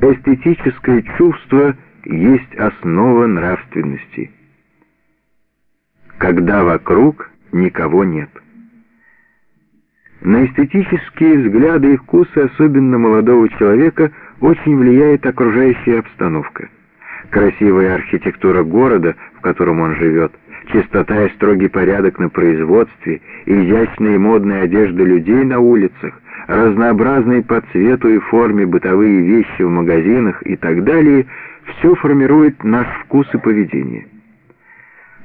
Эстетическое чувство есть основа нравственности. Когда вокруг никого нет. На эстетические взгляды и вкусы, особенно молодого человека, очень влияет окружающая обстановка. Красивая архитектура города, в котором он живет, чистота и строгий порядок на производстве, изящная и модная одежда людей на улицах, разнообразные по цвету и форме бытовые вещи в магазинах и так далее, все формирует наш вкус и поведение.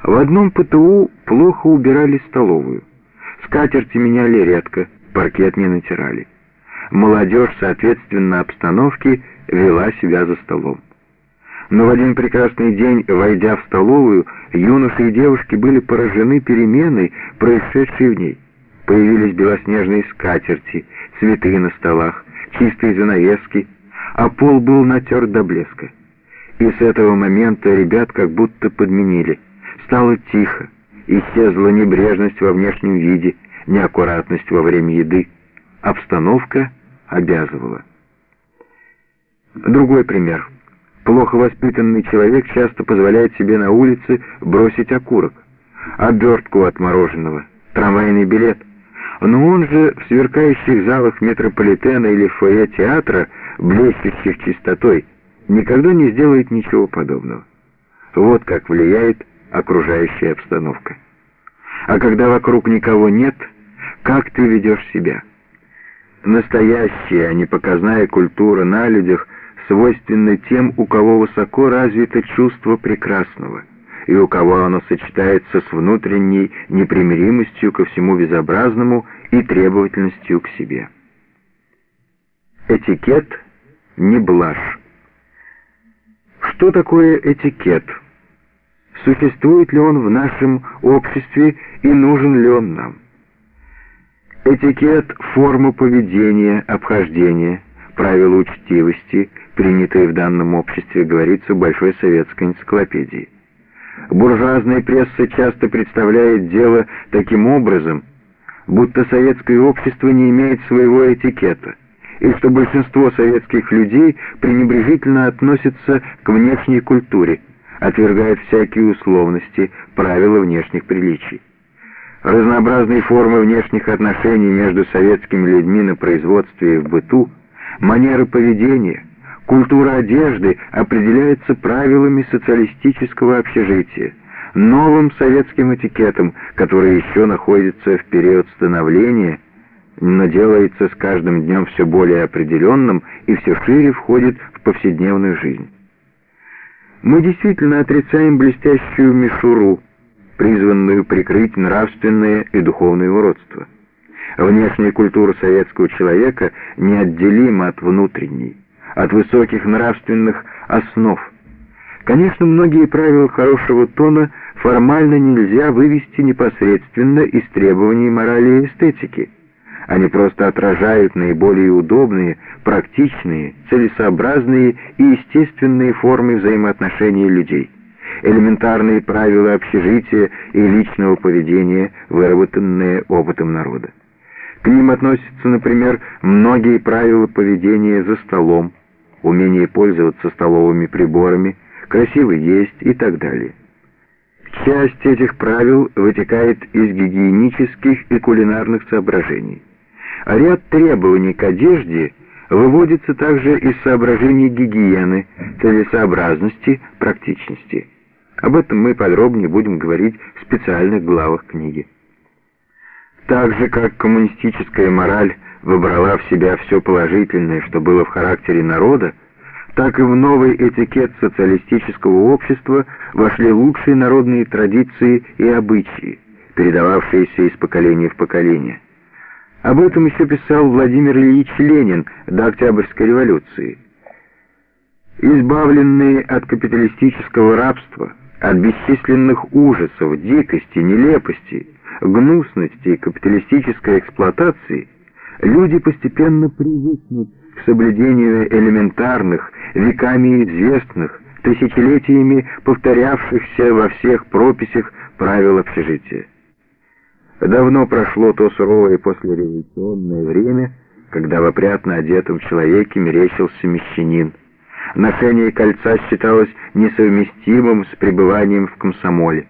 В одном ПТУ плохо убирали столовую. Скатерти меняли редко, паркет не натирали. Молодежь, соответственно обстановке, вела себя за столом. Но в один прекрасный день, войдя в столовую, юноши и девушки были поражены переменой, происшедшей в ней. Появились белоснежные скатерти, цветы на столах, чистые занавески, а пол был натерт до блеска. И с этого момента ребят как будто подменили. Стало тихо, исчезла небрежность во внешнем виде, неаккуратность во время еды. Обстановка обязывала. Другой пример. Плохо воспитанный человек часто позволяет себе на улице бросить окурок, обертку от мороженого, трамвайный билет. Но он же в сверкающих залах метрополитена или фойе театра, блестящих чистотой, никогда не сделает ничего подобного. Вот как влияет окружающая обстановка. А когда вокруг никого нет, как ты ведешь себя? Настоящая, а не показная культура на людях свойственна тем, у кого высоко развито чувство прекрасного, и у кого оно сочетается с внутренней непримиримостью ко всему безобразному и требовательностью к себе. Этикет не блажь. Что такое этикет? Существует ли он в нашем обществе и нужен ли он нам? Этикет — форма поведения, обхождения, правила учтивости, принятые в данном обществе, говорится в Большой советской энциклопедии. Буржуазная пресса часто представляет дело таким образом, будто советское общество не имеет своего этикета, и что большинство советских людей пренебрежительно относятся к внешней культуре, отвергают всякие условности, правила внешних приличий. Разнообразные формы внешних отношений между советскими людьми на производстве и в быту, манеры поведения, культура одежды определяются правилами социалистического общежития, новым советским этикетом, который еще находится в период становления, но делается с каждым днем все более определенным и все шире входит в повседневную жизнь. Мы действительно отрицаем блестящую мишуру, призванную прикрыть нравственное и духовное уродство. Внешняя культура советского человека неотделима от внутренней, от высоких нравственных основ. Конечно, многие правила хорошего тона формально нельзя вывести непосредственно из требований морали и эстетики. Они просто отражают наиболее удобные, практичные, целесообразные и естественные формы взаимоотношений людей элементарные правила общежития и личного поведения, выработанные опытом народа. К ним относятся, например, многие правила поведения за столом, умение пользоваться столовыми приборами, красиво есть и так далее. Часть этих правил вытекает из гигиенических и кулинарных соображений. А ряд требований к одежде выводится также из соображений гигиены, целесообразности, практичности. Об этом мы подробнее будем говорить в специальных главах книги. Так же, как коммунистическая мораль выбрала в себя все положительное, что было в характере народа, так и в новый этикет социалистического общества вошли лучшие народные традиции и обычаи, передававшиеся из поколения в поколение. Об этом еще писал Владимир Ильич Ленин до Октябрьской революции. Избавленные от капиталистического рабства, от бесчисленных ужасов, дикости, нелепости, гнусности и капиталистической эксплуатации, люди постепенно привыкнут к соблюдению элементарных, веками известных, тысячелетиями повторявшихся во всех прописях правил общежития. Давно прошло то суровое послереволюционное время, когда в опрятно одетом человеке мерещился мещанин, Ношение кольца считалось несовместимым с пребыванием в комсомоле.